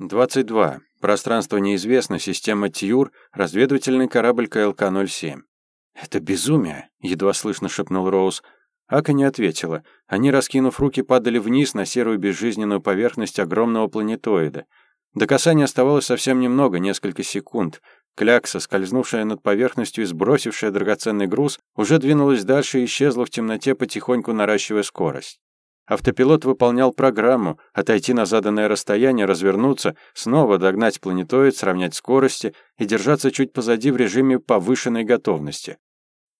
22. Пространство неизвестно, система Тьюр, разведывательный корабль КЛК-07. «Это безумие», — едва слышно шепнул Роуз. Ака не ответила. Они, раскинув руки, падали вниз на серую безжизненную поверхность огромного планетоида. До касания оставалось совсем немного, несколько секунд. Клякса, скользнувшая над поверхностью и сбросившая драгоценный груз, уже двинулась дальше и исчезла в темноте, потихоньку наращивая скорость. Автопилот выполнял программу отойти на заданное расстояние, развернуться, снова догнать планетоид, сравнять скорости и держаться чуть позади в режиме повышенной готовности.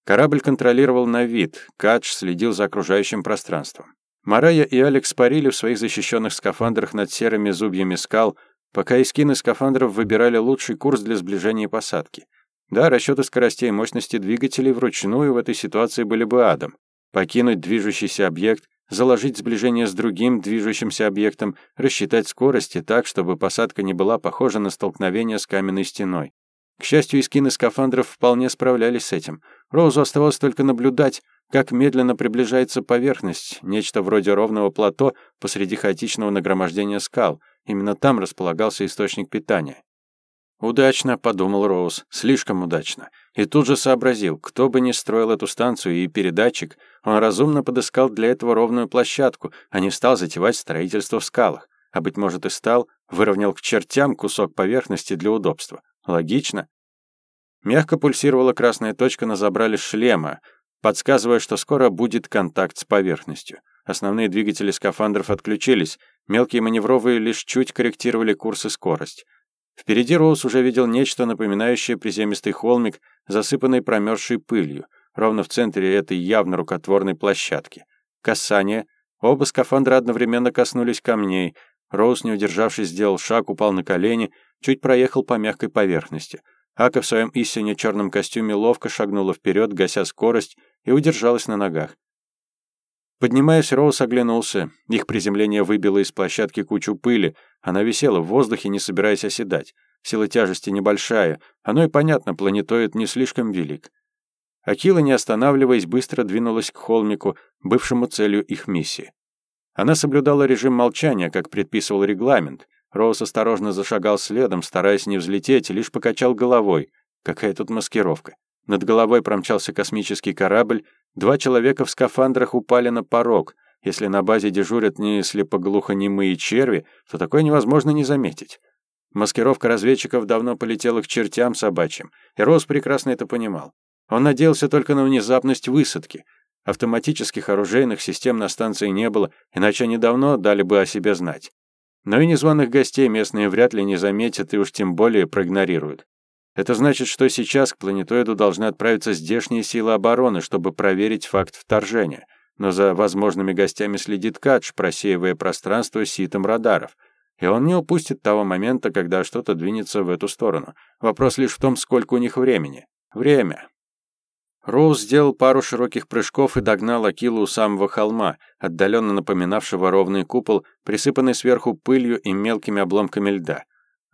Корабль контролировал на вид, Кадж следил за окружающим пространством. Марая и Алекс парили в своих защищенных скафандрах над серыми зубьями скал, пока эскины скафандров выбирали лучший курс для сближения и посадки. Да, расчеты скоростей и мощности двигателей вручную в этой ситуации были бы адом. Покинуть движущийся объект, заложить сближение с другим движущимся объектом, рассчитать скорости так, чтобы посадка не была похожа на столкновение с каменной стеной. К счастью, эскины скафандров вполне справлялись с этим. Роузу оставалось только наблюдать, как медленно приближается поверхность, нечто вроде ровного плато посреди хаотичного нагромождения скал. Именно там располагался источник питания. «Удачно», — подумал Роуз, — «слишком удачно». И тут же сообразил, кто бы ни строил эту станцию и передатчик, он разумно подыскал для этого ровную площадку, а не стал затевать строительство в скалах. А, быть может, и стал, выровнял к чертям кусок поверхности для удобства. Логично. Мягко пульсировала красная точка на забрале шлема, подсказывая, что скоро будет контакт с поверхностью. Основные двигатели скафандров отключились, мелкие маневровые лишь чуть корректировали курс и скорость. Впереди Роуз уже видел нечто напоминающее приземистый холмик, засыпанный промерзшей пылью, ровно в центре этой явно рукотворной площадки. Касание. Оба скафандра одновременно коснулись камней. Роуз, не удержавшись, сделал шаг, упал на колени, чуть проехал по мягкой поверхности. Ака в своем истине черном костюме ловко шагнула вперед, гася скорость, и удержалась на ногах. Поднимаясь, Роуз оглянулся. Их приземление выбило из площадки кучу пыли. Она висела в воздухе, не собираясь оседать. Сила тяжести небольшая. Оно и понятно, планетоид не слишком велик. Акила, не останавливаясь, быстро двинулась к холмику, бывшему целью их миссии. Она соблюдала режим молчания, как предписывал регламент, Роуз осторожно зашагал следом, стараясь не взлететь, лишь покачал головой. Какая тут маскировка. Над головой промчался космический корабль, два человека в скафандрах упали на порог. Если на базе дежурят не слепоглухонемые черви, то такое невозможно не заметить. Маскировка разведчиков давно полетела к чертям собачьим, и Роуз прекрасно это понимал. Он надеялся только на внезапность высадки. Автоматических оружейных систем на станции не было, иначе они давно дали бы о себе знать. Но и незваных гостей местные вряд ли не заметят и уж тем более проигнорируют. Это значит, что сейчас к планетоиду должны отправиться здешние силы обороны, чтобы проверить факт вторжения. Но за возможными гостями следит Кадж, просеивая пространство ситом радаров. И он не упустит того момента, когда что-то двинется в эту сторону. Вопрос лишь в том, сколько у них времени. Время. Роуз сделал пару широких прыжков и догнал Акилу у самого холма, отдаленно напоминавшего ровный купол, присыпанный сверху пылью и мелкими обломками льда.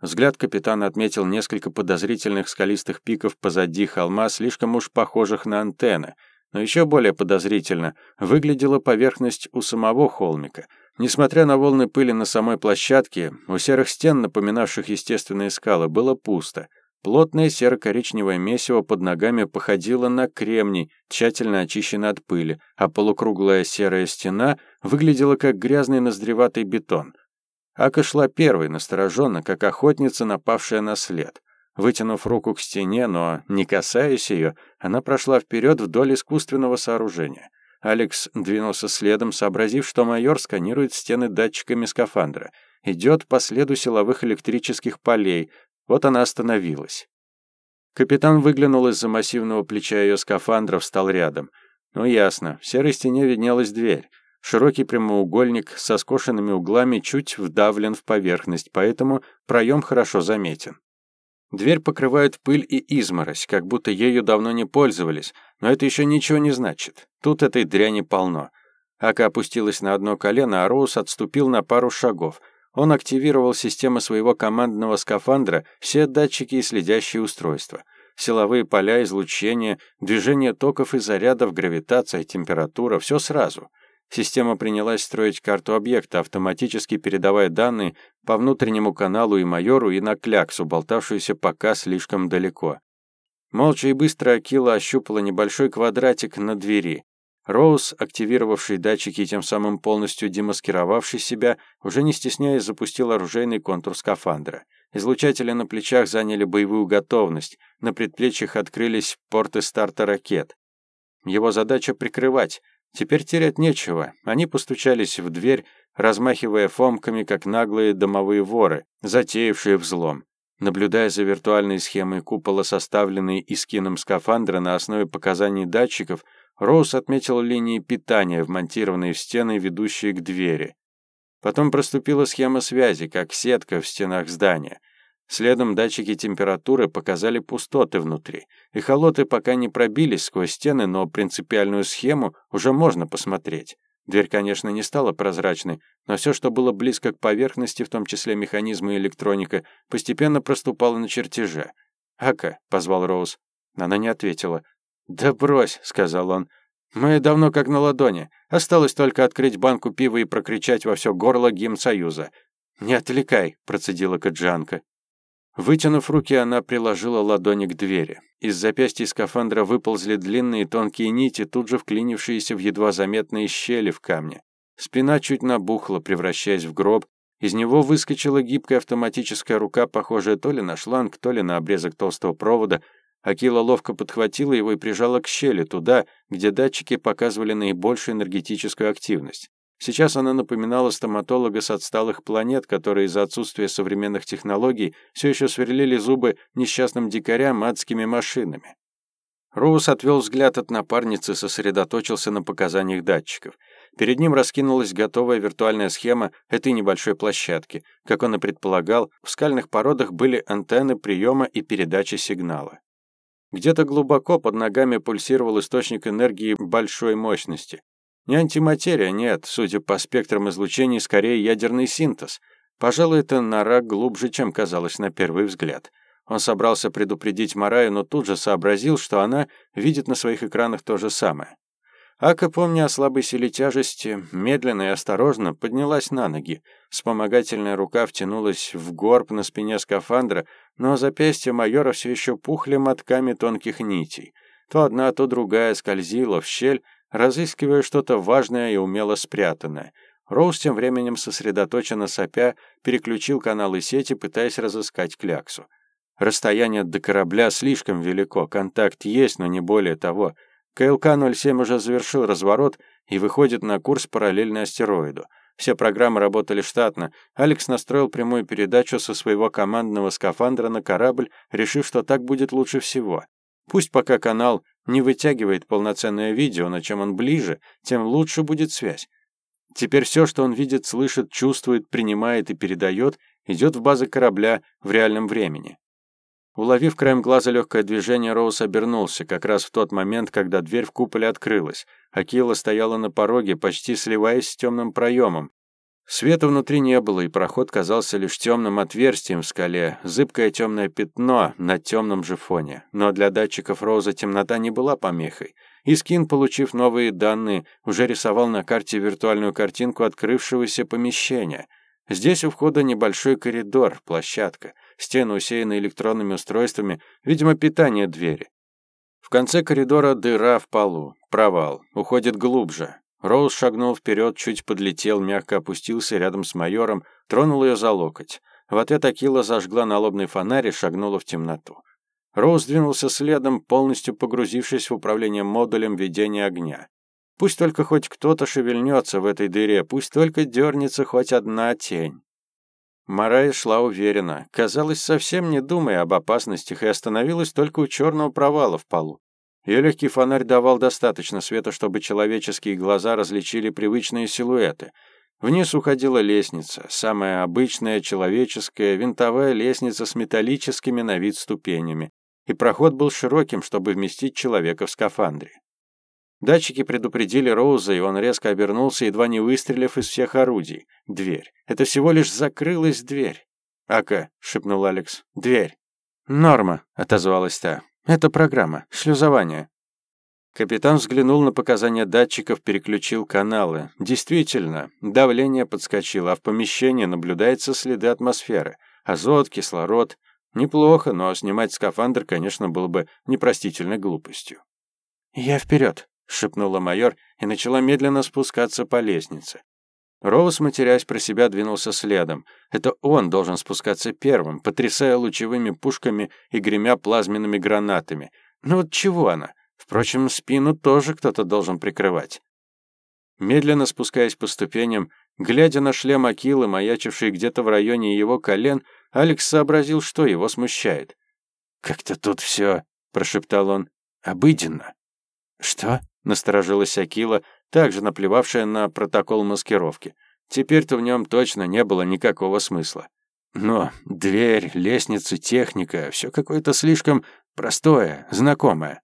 Взгляд капитана отметил несколько подозрительных скалистых пиков позади холма, слишком уж похожих на антенны. Но еще более подозрительно выглядела поверхность у самого холмика. Несмотря на волны пыли на самой площадке, у серых стен, напоминавших естественные скалы, было пусто — Плотное серо-коричневое месиво под ногами походило на кремний, тщательно очищенный от пыли, а полукруглая серая стена выглядела как грязный ноздреватый бетон. Ака шла первой, настороженно, как охотница, напавшая на след. Вытянув руку к стене, но не касаясь ее, она прошла вперед вдоль искусственного сооружения. Алекс двинулся следом, сообразив, что майор сканирует стены датчиками скафандра. Идет по следу силовых электрических полей, вот она остановилась. Капитан выглянул из-за массивного плеча ее скафандра, встал рядом. Ну ясно, в серой стене виднелась дверь. Широкий прямоугольник со скошенными углами чуть вдавлен в поверхность, поэтому проем хорошо заметен. Дверь покрывает пыль и изморозь, как будто ею давно не пользовались, но это еще ничего не значит. Тут этой дряни полно. Ака опустилась на одно колено, а Роуз отступил на пару шагов. Он активировал систему своего командного скафандра, все датчики и следящие устройства. Силовые поля, излучение, движение токов и зарядов, гравитация, температура — все сразу. Система принялась строить карту объекта, автоматически передавая данные по внутреннему каналу и майору, и на кляксу, болтавшуюся пока слишком далеко. Молча и быстро Акила ощупала небольшой квадратик на двери. Роуз, активировавший датчики и тем самым полностью демаскировавший себя, уже не стесняясь запустил оружейный контур скафандра. Излучатели на плечах заняли боевую готовность, на предплечьях открылись порты старта ракет. Его задача прикрывать. Теперь терять нечего. Они постучались в дверь, размахивая фомками, как наглые домовые воры, затеявшие взлом. Наблюдая за виртуальной схемой купола, составленной искином скафандра на основе показаний датчиков, Роуз отметил линии питания, вмонтированные в стены, ведущие к двери. Потом проступила схема связи, как сетка в стенах здания. Следом датчики температуры показали пустоты внутри. Эхолоты пока не пробились сквозь стены, но принципиальную схему уже можно посмотреть. Дверь, конечно, не стала прозрачной, но все, что было близко к поверхности, в том числе механизмы и электроника, постепенно проступало на чертеже. «Ака», — позвал Роуз. Она не ответила. «Да брось», — сказал он. «Мы давно как на ладони. Осталось только открыть банку пива и прокричать во все горло гимн Союза». «Не отвлекай», — процедила Каджанка. Вытянув руки, она приложила ладони к двери. Из запястья скафандра выползли длинные тонкие нити, тут же вклинившиеся в едва заметные щели в камне. Спина чуть набухла, превращаясь в гроб. Из него выскочила гибкая автоматическая рука, похожая то ли на шланг, то ли на обрезок толстого провода, Акила ловко подхватила его и прижала к щели, туда, где датчики показывали наибольшую энергетическую активность. Сейчас она напоминала стоматолога с отсталых планет, которые из-за отсутствия современных технологий все еще сверлили зубы несчастным дикарям адскими машинами. Роуз отвел взгляд от напарницы, сосредоточился на показаниях датчиков. Перед ним раскинулась готовая виртуальная схема этой небольшой площадки. Как он и предполагал, в скальных породах были антенны приема и передачи сигнала. Где-то глубоко под ногами пульсировал источник энергии большой мощности. Не антиматерия, нет, судя по спектрам излучений, скорее ядерный синтез. Пожалуй, это нора глубже, чем казалось на первый взгляд. Он собрался предупредить Мараю, но тут же сообразил, что она видит на своих экранах то же самое. Ака, помня о слабой силе тяжести, медленно и осторожно поднялась на ноги. Вспомогательная рука втянулась в горб на спине скафандра, но запястья майора все еще пухли мотками тонких нитей. То одна, то другая скользила в щель, разыскивая что-то важное и умело спрятанное. Роуз тем временем сосредоточенно сопя переключил каналы сети, пытаясь разыскать кляксу. Расстояние до корабля слишком велико, контакт есть, но не более того — КЛК-07 уже завершил разворот и выходит на курс параллельно астероиду. Все программы работали штатно. Алекс настроил прямую передачу со своего командного скафандра на корабль, решив, что так будет лучше всего. Пусть пока канал не вытягивает полноценное видео, но чем он ближе, тем лучше будет связь. Теперь все, что он видит, слышит, чувствует, принимает и передает, идет в базы корабля в реальном времени. Уловив краем глаза легкое движение, Роуз обернулся, как раз в тот момент, когда дверь в куполе открылась. Акила стояла на пороге, почти сливаясь с темным проемом. Света внутри не было, и проход казался лишь темным отверстием в скале, зыбкое темное пятно на темном же фоне. Но для датчиков Роуза темнота не была помехой. Искин, получив новые данные, уже рисовал на карте виртуальную картинку открывшегося помещения. Здесь у входа небольшой коридор, площадка — стены усеяны электронными устройствами, видимо, питание двери. В конце коридора дыра в полу, провал, уходит глубже. Роуз шагнул вперед, чуть подлетел, мягко опустился рядом с майором, тронул ее за локоть. В ответ Акила зажгла налобный фонарь и шагнула в темноту. Роуз двинулся следом, полностью погрузившись в управление модулем ведения огня. Пусть только хоть кто-то шевельнется в этой дыре, пусть только дернется хоть одна тень. Марая шла уверенно, казалось, совсем не думая об опасностях, и остановилась только у черного провала в полу. Ее легкий фонарь давал достаточно света, чтобы человеческие глаза различили привычные силуэты. Вниз уходила лестница, самая обычная человеческая винтовая лестница с металлическими на вид ступенями, и проход был широким, чтобы вместить человека в скафандре. Датчики предупредили Роуза, и он резко обернулся, едва не выстрелив из всех орудий. Дверь. Это всего лишь закрылась дверь. «Ака», — шепнул Алекс. «Дверь». «Норма», — отозвалась та. «Это программа. Шлюзование». Капитан взглянул на показания датчиков, переключил каналы. Действительно, давление подскочило, а в помещении наблюдаются следы атмосферы. Азот, кислород. Неплохо, но снимать скафандр, конечно, было бы непростительной глупостью. «Я вперед», — шепнула майор и начала медленно спускаться по лестнице. Роуз, матерясь про себя, двинулся следом. Это он должен спускаться первым, потрясая лучевыми пушками и гремя плазменными гранатами. Ну вот чего она? Впрочем, спину тоже кто-то должен прикрывать. Медленно спускаясь по ступеням, глядя на шлем Акилы, маячивший где-то в районе его колен, Алекс сообразил, что его смущает. «Как-то тут все», — прошептал он, — «обыденно». «Что?» — насторожилась Акила, также наплевавшая на протокол маскировки. Теперь-то в нем точно не было никакого смысла. Но дверь, лестница, техника — все какое-то слишком простое, знакомое.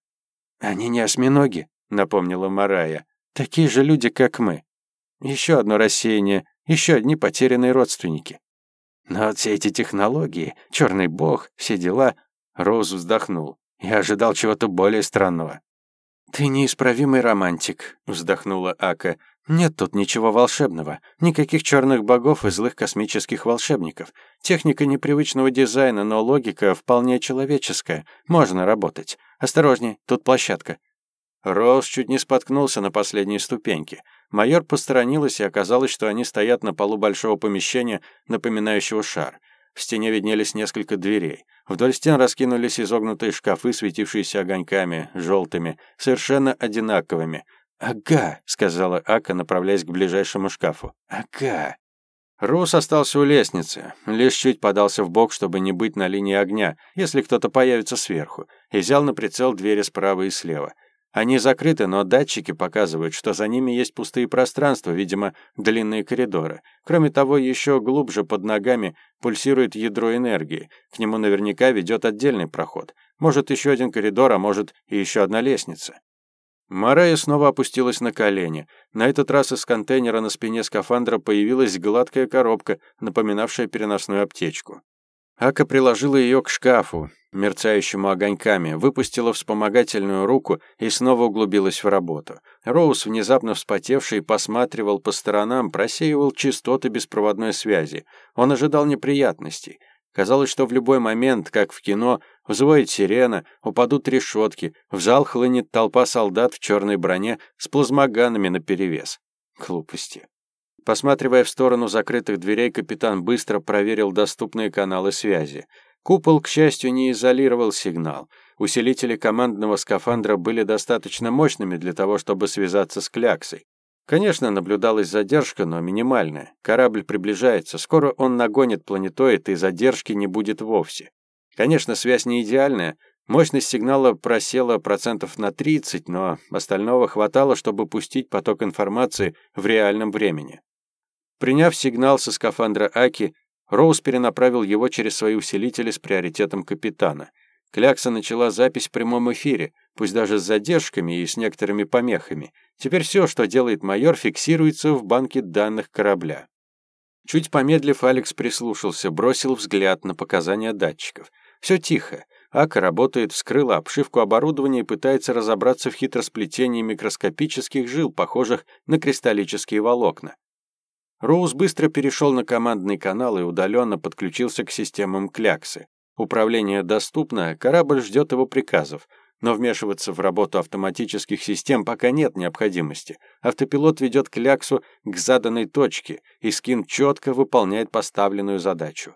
«Они не осьминоги», — напомнила Марая. «Такие же люди, как мы. Еще одно рассеяние, еще одни потерянные родственники». Но вот все эти технологии, черный бог, все дела... Роуз вздохнул. Я ожидал чего-то более странного. «Ты неисправимый романтик», — вздохнула Ака. «Нет тут ничего волшебного, никаких черных богов и злых космических волшебников. Техника непривычного дизайна, но логика вполне человеческая. Можно работать. Осторожней, тут площадка». Роуз чуть не споткнулся на последней ступеньке. Майор посторонилась, и оказалось, что они стоят на полу большого помещения, напоминающего шар. В стене виднелись несколько дверей. Вдоль стен раскинулись изогнутые шкафы, светившиеся огоньками, желтыми, совершенно одинаковыми. «Ага», — сказала Ака, направляясь к ближайшему шкафу. «Ага». Рус остался у лестницы, лишь чуть подался в бок, чтобы не быть на линии огня, если кто-то появится сверху, и взял на прицел двери справа и слева. Они закрыты, но датчики показывают, что за ними есть пустые пространства, видимо, длинные коридоры. Кроме того, еще глубже под ногами пульсирует ядро энергии. К нему наверняка ведет отдельный проход. Может, еще один коридор, а может, и еще одна лестница. Марая снова опустилась на колени. На этот раз из контейнера на спине скафандра появилась гладкая коробка, напоминавшая переносную аптечку. Ака приложила ее к шкафу, мерцающему огоньками, выпустила вспомогательную руку и снова углубилась в работу. Роуз, внезапно вспотевший, посматривал по сторонам, просеивал частоты беспроводной связи. Он ожидал неприятностей. Казалось, что в любой момент, как в кино, взвоет сирена, упадут решетки, в зал хлынет толпа солдат в черной броне с плазмоганами наперевес. Глупости. Посматривая в сторону закрытых дверей, капитан быстро проверил доступные каналы связи. Купол, к счастью, не изолировал сигнал. Усилители командного скафандра были достаточно мощными для того, чтобы связаться с кляксой. Конечно, наблюдалась задержка, но минимальная. Корабль приближается, скоро он нагонит планетоид, и задержки не будет вовсе. Конечно, связь не идеальная, мощность сигнала просела процентов на 30, но остального хватало, чтобы пустить поток информации в реальном времени. Приняв сигнал со скафандра Аки, Роуз перенаправил его через свои усилители с приоритетом капитана. Клякса начала запись в прямом эфире, пусть даже с задержками и с некоторыми помехами. Теперь все, что делает майор, фиксируется в банке данных корабля. Чуть помедлив, Алекс прислушался, бросил взгляд на показания датчиков. Все тихо. Ака работает, вскрыла обшивку оборудования и пытается разобраться в хитросплетении микроскопических жил, похожих на кристаллические волокна. Роуз быстро перешел на командный канал и удаленно подключился к системам Кляксы. Управление доступно, корабль ждет его приказов, но вмешиваться в работу автоматических систем пока нет необходимости. Автопилот ведет Кляксу к заданной точке, и скин четко выполняет поставленную задачу.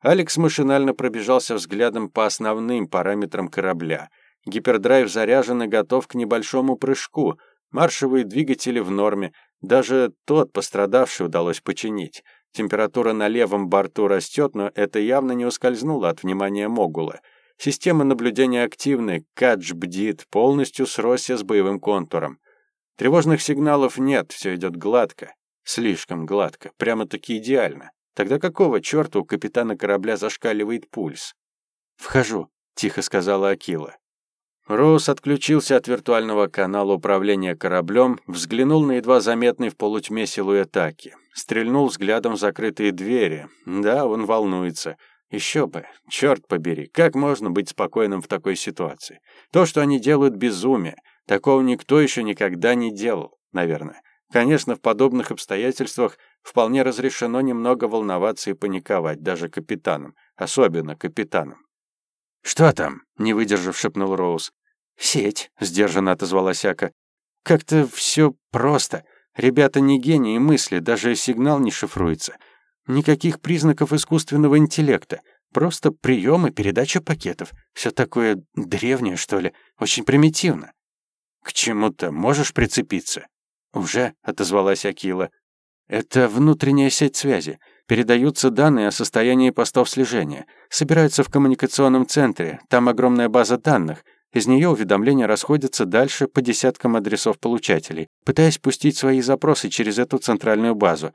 Алекс машинально пробежался взглядом по основным параметрам корабля. Гипердрайв заряжен и готов к небольшому прыжку. Маршевые двигатели в норме, даже тот пострадавший удалось починить. Температура на левом борту растет, но это явно не ускользнуло от внимания Могула. Система наблюдения активны, Кадж бдит, полностью сросся с боевым контуром. Тревожных сигналов нет, все идет гладко. Слишком гладко, прямо-таки идеально. Тогда какого черта у капитана корабля зашкаливает пульс? «Вхожу», — тихо сказала Акила. Роуз отключился от виртуального канала управления кораблем, взглянул на едва заметный в полутьме силуэт Аки. Стрельнул взглядом в закрытые двери. Да, он волнуется. Еще бы. Черт побери, как можно быть спокойным в такой ситуации? То, что они делают, безумие. Такого никто еще никогда не делал, наверное. Конечно, в подобных обстоятельствах вполне разрешено немного волноваться и паниковать, даже капитанам, особенно капитанам. «Что там?» — не выдержав, шепнул Роуз. «Сеть», — сдержанно отозвалась Ака. «Как-то все просто. Ребята не гении мысли, даже сигнал не шифруется. Никаких признаков искусственного интеллекта. Просто прием и передача пакетов. Все такое древнее, что ли. Очень примитивно. К чему-то можешь прицепиться? Уже, отозвалась Акила. Это внутренняя сеть связи. Передаются данные о состоянии постов слежения. Собираются в коммуникационном центре. Там огромная база данных. Из нее уведомления расходятся дальше по десяткам адресов получателей, пытаясь пустить свои запросы через эту центральную базу.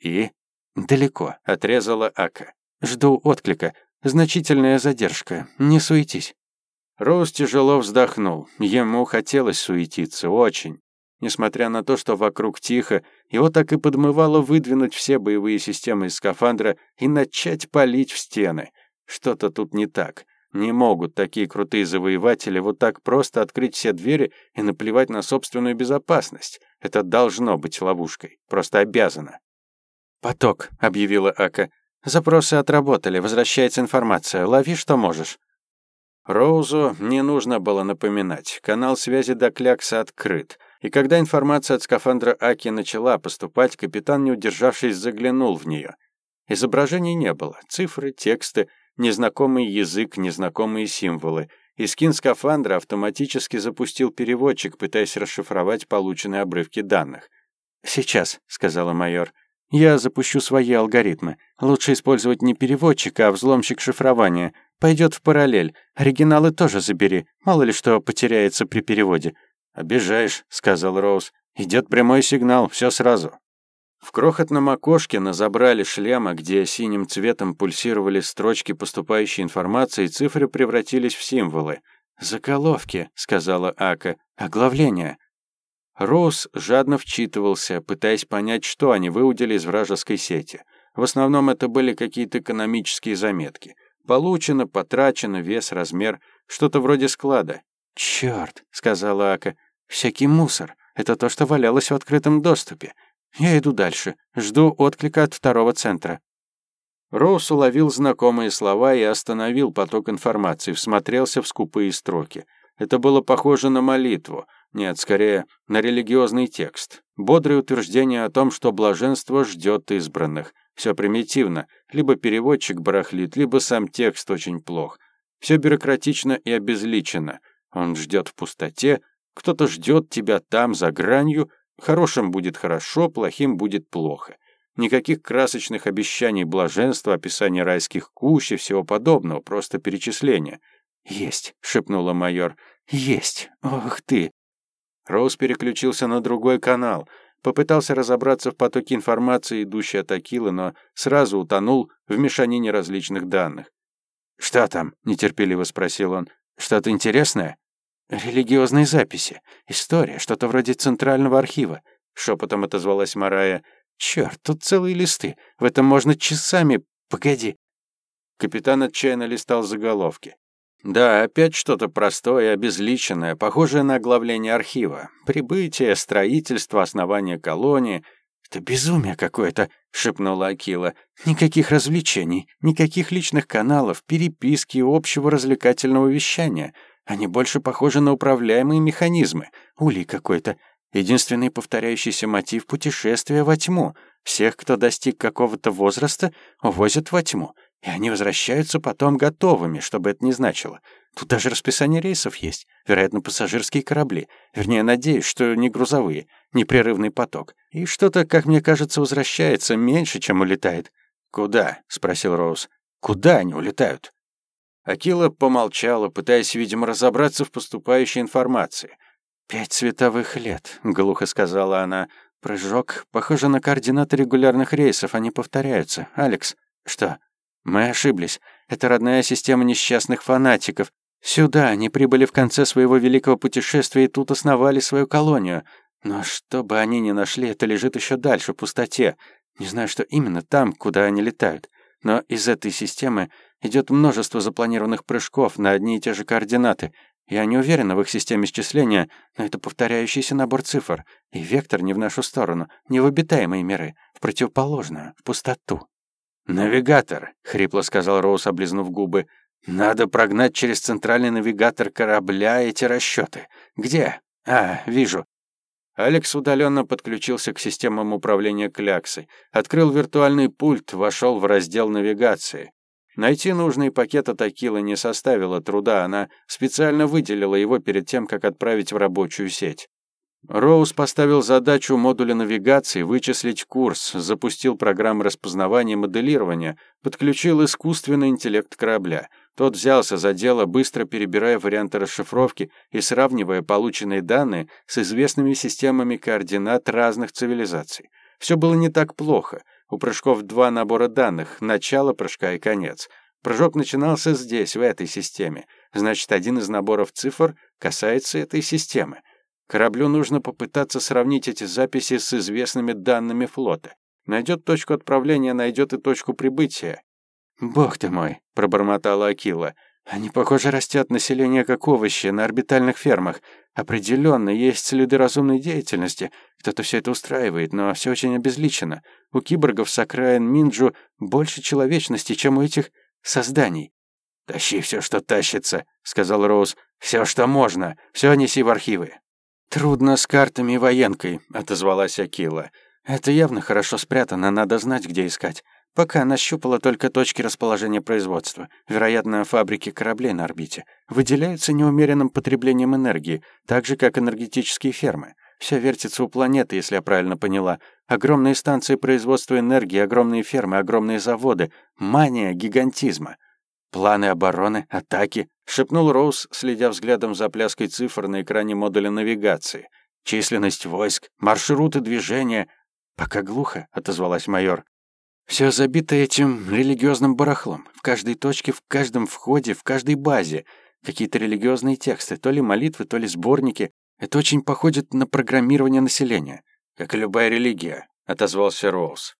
И далеко, отрезала Ака. Жду отклика. Значительная задержка. Не суетись. Роуз тяжело вздохнул. Ему хотелось суетиться, очень. Несмотря на то, что вокруг тихо, его так и подмывало выдвинуть все боевые системы из скафандра и начать палить в стены. Что-то тут не так. Не могут такие крутые завоеватели вот так просто открыть все двери и наплевать на собственную безопасность. Это должно быть ловушкой. Просто обязано. «Поток», — объявила Ака. Запросы отработали, возвращается информация. Лови, что можешь. Роузу не нужно было напоминать. Канал связи до Клякса открыт. И когда информация от скафандра Аки начала поступать, капитан, не удержавшись, заглянул в нее. Изображений не было. Цифры, тексты, незнакомый язык, незнакомые символы. И скин скафандра автоматически запустил переводчик, пытаясь расшифровать полученные обрывки данных. «Сейчас», — сказала майор. Я запущу свои алгоритмы. Лучше использовать не переводчик, а взломщик шифрования. Пойдет в параллель. Оригиналы тоже забери. Мало ли что потеряется при переводе. «Обижаешь», — сказал Роуз. «Идет прямой сигнал, все сразу». В крохотном окошке на забрале шлема, где синим цветом пульсировали строчки поступающей информации, цифры превратились в символы. «Заколовки», — сказала Ака. «Оглавление». Роуз жадно вчитывался, пытаясь понять, что они выудили из вражеской сети. В основном это были какие-то экономические заметки. Получено, потрачено, вес, размер, что-то вроде склада. «Чёрт», — сказала Ака, — «всякий мусор. Это то, что валялось в открытом доступе. Я иду дальше. Жду отклика от второго центра». Роуз уловил знакомые слова и остановил поток информации, всмотрелся в скупые строки. Это было похоже на молитву — нет, скорее, на религиозный текст. Бодрое утверждение о том, что блаженство ждет избранных. Все примитивно. Либо переводчик барахлит, либо сам текст очень плох. Все бюрократично и обезличено. Он ждет в пустоте, кто-то ждет тебя там, за гранью. Хорошим будет хорошо, плохим будет плохо. Никаких красочных обещаний блаженства, описания райских кущ и всего подобного, просто перечисление. «Есть», — шепнула майор. «Есть! Ох ты! Роуз переключился на другой канал, попытался разобраться в потоке информации, идущей от Акилы, но сразу утонул в мешанине различных данных. «Что там?» — нетерпеливо спросил он. «Что-то интересное?» «Религиозные записи. История, что-то вроде центрального архива», — шепотом отозвалась Марая. «Чёрт, тут целые листы. В этом можно часами... Погоди». Капитан отчаянно листал заголовки. Да, опять что-то простое, обезличенное, похожее на оглавление архива. Прибытие, строительство, основание колонии. «Это безумие какое-то», — шепнула Акила. «Никаких развлечений, никаких личных каналов, переписки, общего развлекательного вещания. Они больше похожи на управляемые механизмы. Улей какой-то. Единственный повторяющийся мотив путешествия во тьму. Всех, кто достиг какого-то возраста, увозят во тьму. И они возвращаются потом готовыми, чтобы это не значило. Тут даже расписание рейсов есть. Вероятно, пассажирские корабли. Вернее, надеюсь, что не грузовые. Непрерывный поток. И что-то, как мне кажется, возвращается меньше, чем улетает. «Куда?» — спросил Роуз. «Куда они улетают?» Акила помолчала, пытаясь, видимо, разобраться в поступающей информации. «Пять световых лет», — глухо сказала она. «Прыжок. Похоже на координаты регулярных рейсов. Они повторяются. Алекс, что?» Мы ошиблись. Это родная система несчастных фанатиков. Сюда они прибыли в конце своего великого путешествия и тут основали свою колонию. Но что бы они ни нашли, это лежит еще дальше, в пустоте. Не знаю, что именно там, куда они летают. Но из этой системы идет множество запланированных прыжков на одни и те же координаты. Я не уверена в их системе счисления, но это повторяющийся набор цифр. И вектор не в нашу сторону, не в обитаемые миры, в противоположную, в пустоту. «Навигатор», — хрипло сказал Роуз, облизнув губы. «Надо прогнать через центральный навигатор корабля эти расчеты. Где? А, вижу. Алекс удаленно подключился к системам управления кляксой, открыл виртуальный пульт, вошел в раздел навигации. Найти нужный пакет от Акилы не составило труда, она специально выделила его перед тем, как отправить в рабочую сеть. Роуз поставил задачу модуля навигации вычислить курс, запустил программу распознавания моделирования, подключил искусственный интеллект корабля. Тот взялся за дело, быстро перебирая варианты расшифровки и сравнивая полученные данные с известными системами координат разных цивилизаций. Все было не так плохо. У прыжков два набора данных, начало прыжка и конец. Прыжок начинался здесь, в этой системе. Значит, один из наборов цифр касается этой системы. Кораблю нужно попытаться сравнить эти записи с известными данными флота. Найдет точку отправления, найдет и точку прибытия. «Бог ты мой!» — пробормотала Акила. «Они, похоже, растят население как овощи на орбитальных фермах. Определенно, есть следы разумной деятельности. Кто-то все это устраивает, но все очень обезличено. У киборгов с окраин Минджу больше человечности, чем у этих созданий». «Тащи все, что тащится», — сказал Роуз. «Все, что можно. Все неси в архивы». «Трудно с картами и военкой», — отозвалась Акила. «Это явно хорошо спрятано, надо знать, где искать. Пока нащупала только точки расположения производства, вероятно, фабрики кораблей на орбите. Выделяются неумеренным потреблением энергии, так же, как энергетические фермы. Все вертится у планеты, если я правильно поняла. Огромные станции производства энергии, огромные фермы, огромные заводы. Мания гигантизма. Планы обороны, атаки, шепнул Роуз, следя взглядом за пляской цифр на экране модуля навигации. Численность войск, маршруты движения. Пока глухо, отозвалась майор. Все забито этим религиозным барахлом. В каждой точке, в каждом входе, в каждой базе. Какие-то религиозные тексты, то ли молитвы, то ли сборники. Это очень походит на программирование населения. Как и любая религия, отозвался Роуз.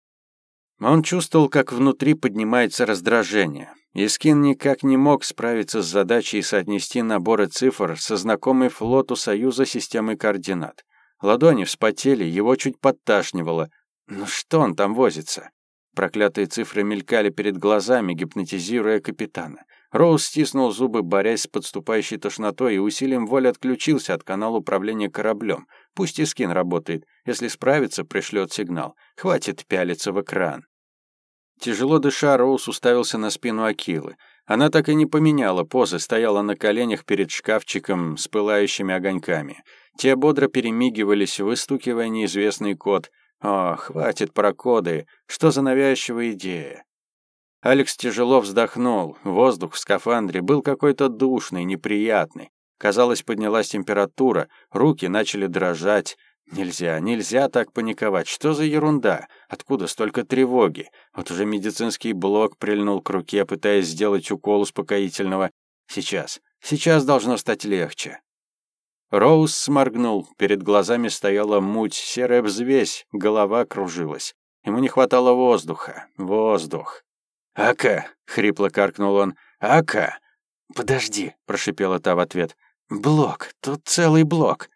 Он чувствовал, как внутри поднимается раздражение. Искин никак не мог справиться с задачей соотнести наборы цифр со знакомой флоту Союза системой координат. Ладони вспотели, его чуть подташнивало. Ну что он там возится? Проклятые цифры мелькали перед глазами, гипнотизируя капитана. Роуз стиснул зубы, борясь с подступающей тошнотой, и усилием воли отключился от канала управления кораблем. Пусть и скин работает. Если справится, пришлет сигнал. Хватит пялиться в экран. Тяжело дыша, Роуз уставился на спину Акилы. Она так и не поменяла позы, стояла на коленях перед шкафчиком с пылающими огоньками. Те бодро перемигивались, выстукивая неизвестный код. О, хватит про коды. Что за навязчивая идея? Алекс тяжело вздохнул. Воздух в скафандре был какой-то душный, неприятный. Казалось, поднялась температура, руки начали дрожать. Нельзя, нельзя так паниковать. Что за ерунда? Откуда столько тревоги? Вот уже медицинский блок прильнул к руке, пытаясь сделать укол успокоительного. Сейчас, сейчас должно стать легче. Роуз сморгнул, перед глазами стояла муть, серая взвесь, голова кружилась. Ему не хватало воздуха. Воздух. «Ака!» — хрипло каркнул он. «Ака!» «Подожди!» — прошипела та в ответ. «Блок! Тут целый блок!»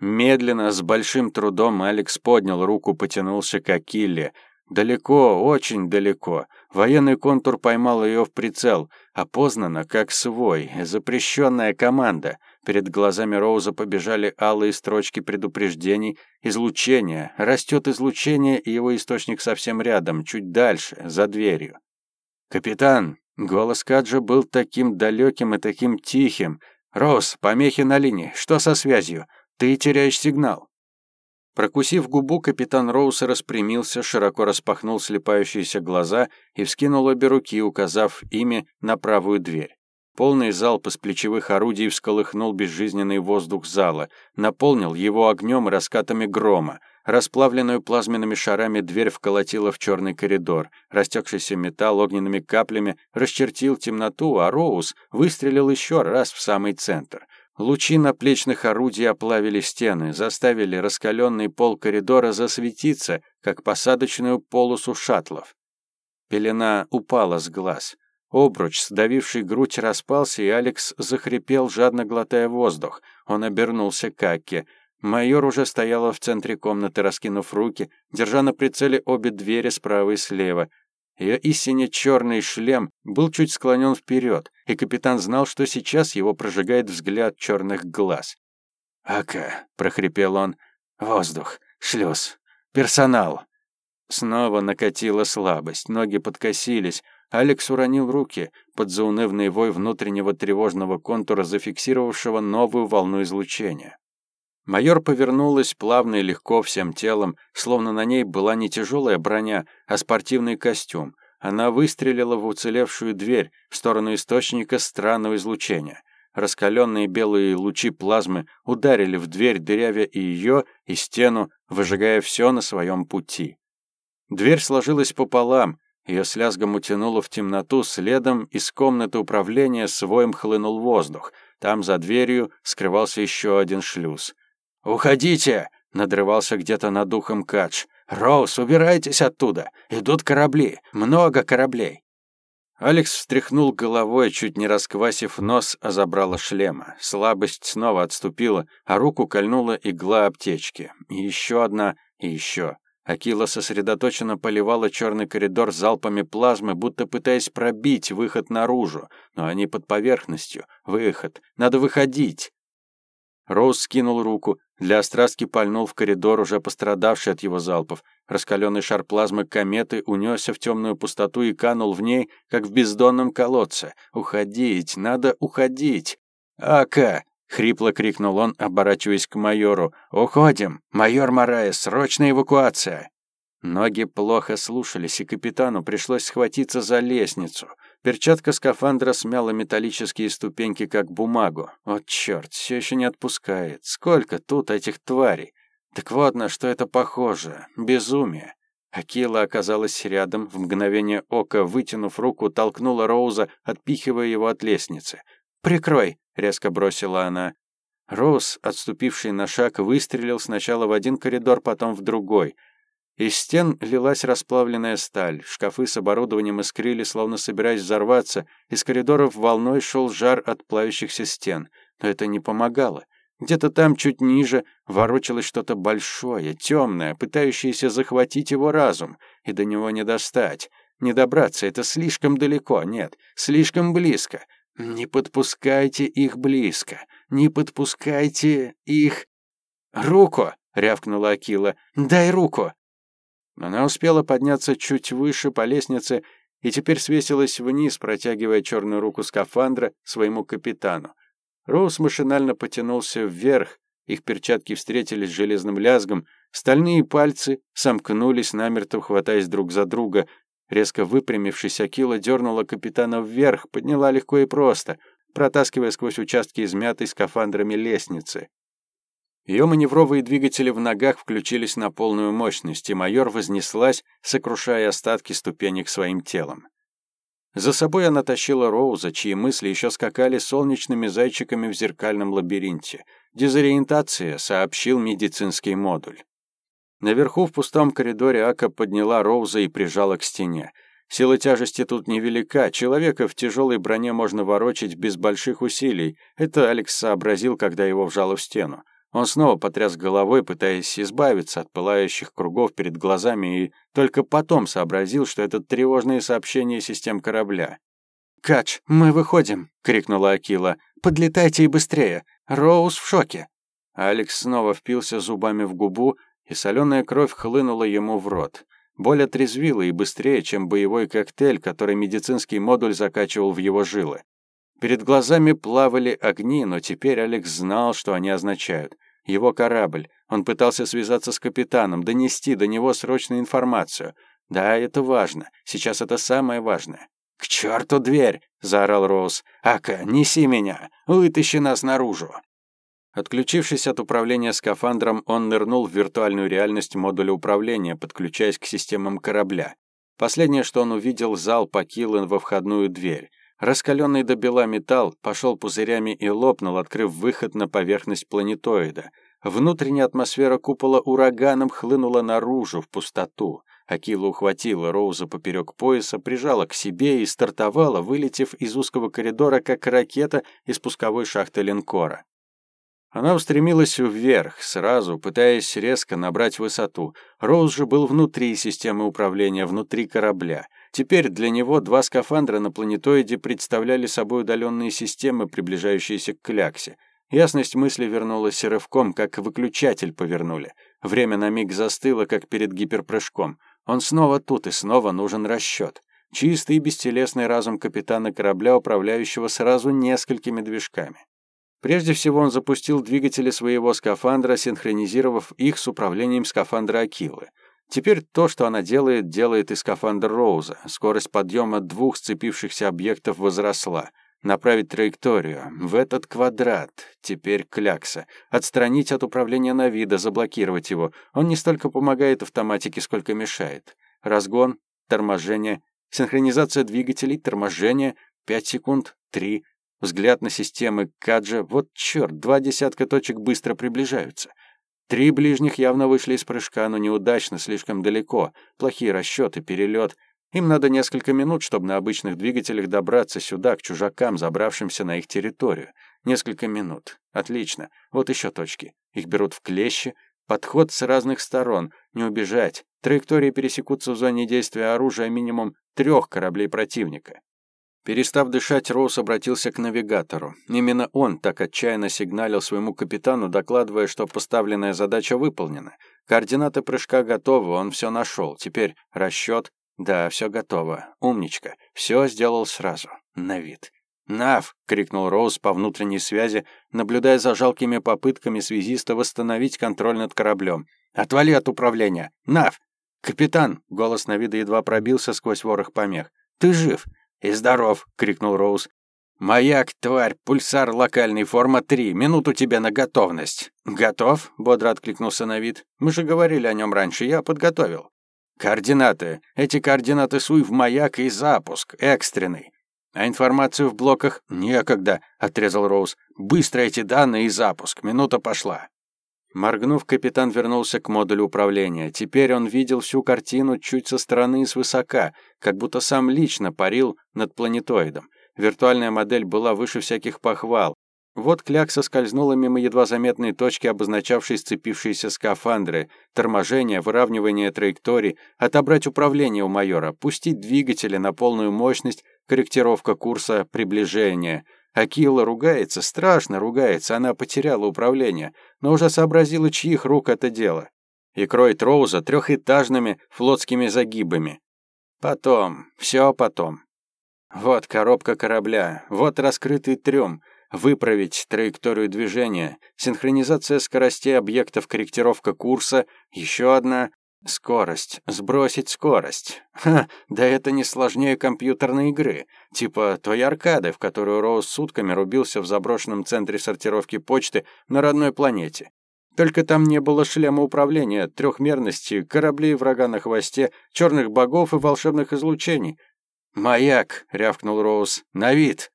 Медленно, с большим трудом Алекс поднял руку, потянулся к Акилле. Далеко, очень далеко. Военный контур поймал ее в прицел. Опознана как свой. Запрещенная команда. Перед глазами Роуза побежали алые строчки предупреждений. Излучение. Растет излучение, и его источник совсем рядом, чуть дальше, за дверью. «Капитан!» Голос Каджа был таким далеким и таким тихим. «Роуз, помехи на линии. Что со связью? Ты теряешь сигнал». Прокусив губу, капитан Роуз распрямился, широко распахнул слепающиеся глаза и вскинул обе руки, указав ими на правую дверь. Полный залп из плечевых орудий всколыхнул безжизненный воздух зала, наполнил его огнем и раскатами грома. Расплавленную плазменными шарами дверь вколотила в черный коридор. Растекшийся металл огненными каплями расчертил темноту, а Роуз выстрелил еще раз в самый центр. Лучи наплечных орудий оплавили стены, заставили раскаленный пол коридора засветиться, как посадочную полосу шаттлов. Пелена упала с глаз. Обруч, сдавивший грудь, распался, и Алекс захрипел, жадно глотая воздух. Он обернулся к Акке. Майор уже стояла в центре комнаты, раскинув руки, держа на прицеле обе двери справа и слева. Ее истинно черный шлем был чуть склонен вперед, и капитан знал, что сейчас его прожигает взгляд черных глаз. «Ака», — прохрипел он, — «воздух, шлюз, персонал». Снова накатила слабость, ноги подкосились, Алекс уронил руки под заунывный вой внутреннего тревожного контура, зафиксировавшего новую волну излучения. Майор повернулась плавно и легко всем телом, словно на ней была не тяжелая броня, а спортивный костюм. Она выстрелила в уцелевшую дверь в сторону источника странного излучения. Раскаленные белые лучи плазмы ударили в дверь, дырявя и ее, и стену, выжигая все на своем пути. Дверь сложилась пополам, ее с лязгом утянуло в темноту, следом из комнаты управления своим хлынул воздух. Там за дверью скрывался еще один шлюз. «Уходите!» — надрывался где-то над духом Кадж. «Роуз, убирайтесь оттуда! Идут корабли! Много кораблей!» Алекс встряхнул головой, чуть не расквасив нос, а забрала шлема. Слабость снова отступила, а руку кольнула игла аптечки. Еще одна, и еще. Акила сосредоточенно поливала черный коридор залпами плазмы, будто пытаясь пробить выход наружу. Но они под поверхностью. Выход. Надо выходить. Роуз скинул руку. Для острастки пальнул в коридор, уже пострадавший от его залпов. Раскаленный шар плазмы кометы унесся в темную пустоту и канул в ней, как в бездонном колодце. «Уходить! Надо уходить!» «Ака!» Хрипло крикнул он, оборачиваясь к майору. «Уходим! Майор Мораес, срочная эвакуация!» Ноги плохо слушались, и капитану пришлось схватиться за лестницу. Перчатка скафандра смяла металлические ступеньки, как бумагу. О, черт, все еще не отпускает. Сколько тут этих тварей? Так вот на что это похоже. Безумие. Акила оказалась рядом, в мгновение ока, вытянув руку, толкнула Роуза, отпихивая его от лестницы. «Прикрой!» — резко бросила она. Роуз, отступивший на шаг, выстрелил сначала в один коридор, потом в другой. Из стен лилась расплавленная сталь, шкафы с оборудованием искрили, словно собираясь взорваться, из коридоров волной шел жар от плавящихся стен. Но это не помогало. Где-то там, чуть ниже, ворочалось что-то большое, темное, пытающееся захватить его разум, и до него не достать. Не добраться — это слишком далеко, нет, слишком близко. «Не подпускайте их близко! Не подпускайте их...» «Руку!» — рявкнула Акила. «Дай руку!» Она успела подняться чуть выше по лестнице и теперь свесилась вниз, протягивая черную руку скафандра своему капитану. Роуз машинально потянулся вверх, их перчатки встретились с железным лязгом, стальные пальцы сомкнулись, намертво хватаясь друг за друга, Резко выпрямившись, Акила дернула капитана вверх, подняла легко и просто, протаскивая сквозь участки измятой скафандрами лестницы. Ее маневровые двигатели в ногах включились на полную мощность, и майор вознеслась, сокрушая остатки ступенек своим телом. За собой она тащила Роуза, чьи мысли еще скакали солнечными зайчиками в зеркальном лабиринте. Дезориентация, сообщил медицинский модуль. Наверху в пустом коридоре Ака подняла Роуза и прижала к стене. Сила тяжести тут невелика, человека в тяжелой броне можно ворочить без больших усилий. Это Алекс сообразил, когда его вжало в стену. Он снова потряс головой, пытаясь избавиться от пылающих кругов перед глазами, и только потом сообразил, что это тревожные сообщения систем корабля. «Кач, мы выходим!» — крикнула Акила. «Подлетайте и быстрее! Роуз в шоке!» Алекс снова впился зубами в губу, и соленая кровь хлынула ему в рот. Боль отрезвила и быстрее, чем боевой коктейль, который медицинский модуль закачивал в его жилы. Перед глазами плавали огни, но теперь Алекс знал, что они означают. Его корабль. Он пытался связаться с капитаном, донести до него срочную информацию. Да, это важно. Сейчас это самое важное. «К черту дверь!» — заорал Роуз. «Ака, неси меня! Вытащи нас наружу!» Отключившись от управления скафандром, он нырнул в виртуальную реальность модуля управления, подключаясь к системам корабля. Последнее, что он увидел, зал покилен во входную дверь. Раскаленный до бела металл пошел пузырями и лопнул, открыв выход на поверхность планетоида. Внутренняя атмосфера купола ураганом хлынула наружу, в пустоту. Акила ухватила Роуза поперек пояса, прижала к себе и стартовала, вылетев из узкого коридора, как ракета из пусковой шахты линкора. Она устремилась вверх, сразу, пытаясь резко набрать высоту. Роуз же был внутри системы управления, внутри корабля. Теперь для него два скафандра на планетоиде представляли собой удаленные системы, приближающиеся к кляксе. Ясность мысли вернулась рывком, как выключатель повернули. Время на миг застыло, как перед гиперпрыжком. Он снова тут, и снова нужен расчет. Чистый и бестелесный разум капитана корабля, управляющего сразу несколькими движками. Прежде всего он запустил двигатели своего скафандра, синхронизировав их с управлением скафандра Акилы. Теперь то, что она делает, делает и скафандр Роуза. Скорость подъема двух сцепившихся объектов возросла. Направить траекторию в этот квадрат, теперь клякса. Отстранить от управления на вида, заблокировать его. Он не столько помогает автоматике, сколько мешает. Разгон, торможение, синхронизация двигателей, торможение, 5 секунд, 3, Взгляд на системы Каджа. Вот черт, два десятка точек быстро приближаются. Три ближних явно вышли из прыжка, но неудачно, слишком далеко. Плохие расчеты, перелет. Им надо несколько минут, чтобы на обычных двигателях добраться сюда, к чужакам, забравшимся на их территорию. Несколько минут. Отлично. Вот еще точки. Их берут в клещи. Подход с разных сторон. Не убежать. Траектории пересекутся в зоне действия оружия минимум трех кораблей противника. Перестав дышать, Роуз обратился к навигатору. Именно он так отчаянно сигналил своему капитану, докладывая, что поставленная задача выполнена. Координаты прыжка готовы, он все нашел. Теперь расчет. Да, все готово. Умничка. Все сделал сразу. На вид. «Нав!» — крикнул Роуз по внутренней связи, наблюдая за жалкими попытками связиста восстановить контроль над кораблем. «Отвали от управления! Нав!» «Капитан!» — голос Навида едва пробился сквозь ворох помех. «Ты жив!» «И здоров!» — крикнул Роуз. «Маяк, тварь, пульсар локальный, форма 3, минуту тебе на готовность». «Готов?» — бодро откликнулся на вид. «Мы же говорили о нем раньше, я подготовил». «Координаты. Эти координаты суй в маяк и запуск, экстренный. А информацию в блоках некогда», — отрезал Роуз. «Быстро эти данные и запуск, минута пошла». Моргнув, капитан вернулся к модулю управления. Теперь он видел всю картину чуть со стороны и свысока, как будто сам лично парил над планетоидом. Виртуальная модель была выше всяких похвал. Вот клякса скользнула мимо едва заметной точки, обозначавшей сцепившиеся скафандры, торможение, выравнивание траекторий, отобрать управление у майора, пустить двигатели на полную мощность, корректировка курса, приближение — Акила ругается, страшно ругается, она потеряла управление, но уже сообразила, чьих рук это дело. И кроет Роуза трехэтажными флотскими загибами. Потом, все потом. Вот коробка корабля, вот раскрытый трюм, выправить траекторию движения, синхронизация скоростей объектов, корректировка курса, еще одна, Скорость. Сбросить скорость. Ха, да это не сложнее компьютерной игры. Типа той аркады, в которую Роуз сутками рубился в заброшенном центре сортировки почты на родной планете. Только там не было шлема управления, трехмерности, кораблей врага на хвосте, черных богов и волшебных излучений. «Маяк!» — рявкнул Роуз. «На вид!»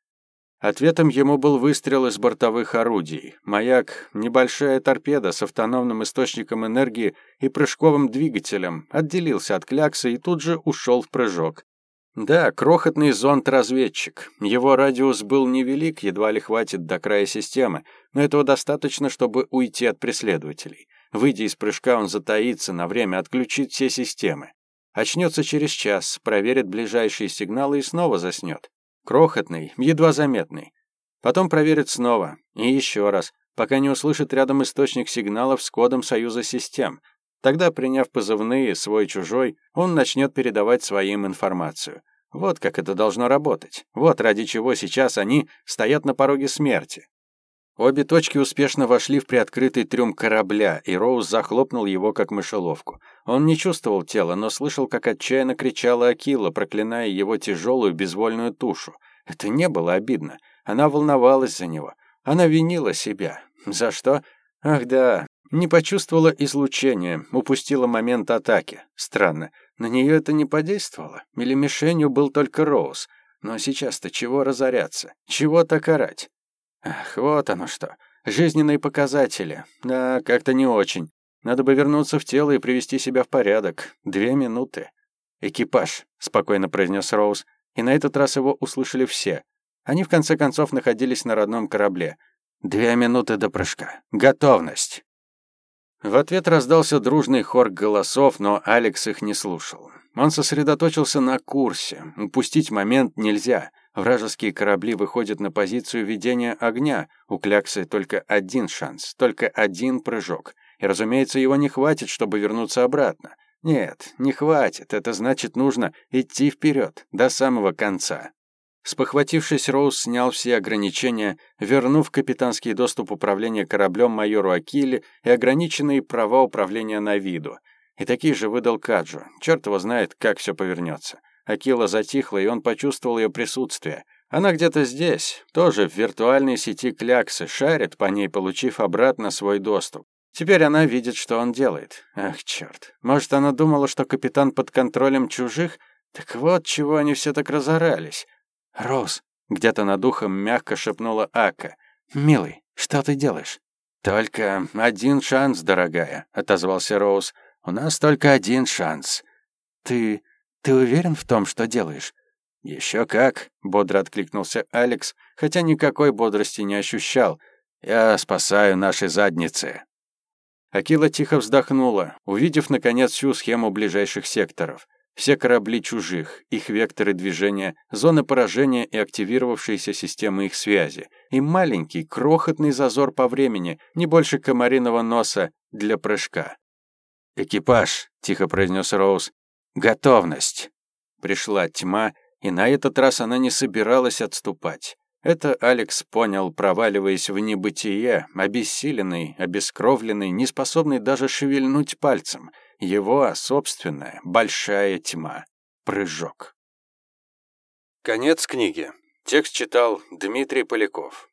Ответом ему был выстрел из бортовых орудий. Маяк — небольшая торпеда с автономным источником энергии и прыжковым двигателем, отделился от кляксы и тут же ушел в прыжок. Да, крохотный зонд-разведчик. Его радиус был невелик, едва ли хватит до края системы, но этого достаточно, чтобы уйти от преследователей. Выйдя из прыжка, он затаится на время, отключит все системы. Очнется через час, проверит ближайшие сигналы и снова заснет. Крохотный, едва заметный. Потом проверит снова. И еще раз, пока не услышит рядом источник сигналов с кодом союза систем. Тогда, приняв позывные свой-чужой, он начнет передавать своим информацию. Вот как это должно работать. Вот ради чего сейчас они стоят на пороге смерти. Обе точки успешно вошли в приоткрытый трюм корабля, и Роуз захлопнул его как мышеловку. Он не чувствовал тела, но слышал, как отчаянно кричала Акила, проклиная его тяжелую безвольную тушу. Это не было обидно. Она волновалась за него. Она винила себя. За что? Ах да, не почувствовала излучения, упустила момент атаки. Странно, на нее это не подействовало. Или мишенью был только Роуз. Но сейчас-то чего разоряться? Чего так орать? Ах, вот оно что. Жизненные показатели. Да, как-то не очень. Надо бы вернуться в тело и привести себя в порядок. Две минуты. «Экипаж», — спокойно произнес Роуз, и на этот раз его услышали все. Они, в конце концов, находились на родном корабле. «Две минуты до прыжка. Готовность!» В ответ раздался дружный хор голосов, но Алекс их не слушал. Он сосредоточился на курсе. Упустить момент нельзя. Вражеские корабли выходят на позицию ведения огня. У Кляксы только один шанс, только один прыжок. И, разумеется, его не хватит, чтобы вернуться обратно. Нет, не хватит. Это значит, нужно идти вперед, до самого конца. Спохватившись, Роуз снял все ограничения, вернув капитанский доступ управления кораблем майору Акиле и ограниченные права управления на виду. И такие же выдал Каджу. Черт его знает, как все повернется. Акила затихла, и он почувствовал ее присутствие. Она где-то здесь, тоже в виртуальной сети Кляксы, шарит по ней, получив обратно свой доступ. Теперь она видит, что он делает. Ах, черт. Может, она думала, что капитан под контролем чужих? Так вот, чего они все так разорались. «Роуз!» — где-то над ухом мягко шепнула Ака. «Милый, что ты делаешь?» «Только один шанс, дорогая», — отозвался Роуз. «У нас только один шанс». «Ты... ты уверен в том, что делаешь?» «Еще как», — бодро откликнулся Алекс, хотя никакой бодрости не ощущал. «Я спасаю наши задницы». Акила тихо вздохнула, увидев, наконец, всю схему ближайших секторов. Все корабли чужих, их векторы движения, зоны поражения и активировавшиеся системы их связи. И маленький, крохотный зазор по времени, не больше комариного носа, для прыжка. «Экипаж», — тихо произнес Роуз, — «готовность». Пришла тьма, и на этот раз она не собиралась отступать. Это Алекс понял, проваливаясь в небытие, обессиленный, обескровленный, неспособный даже шевельнуть пальцем — его собственная большая тьма. Прыжок. Конец книги. Текст читал Дмитрий Поляков.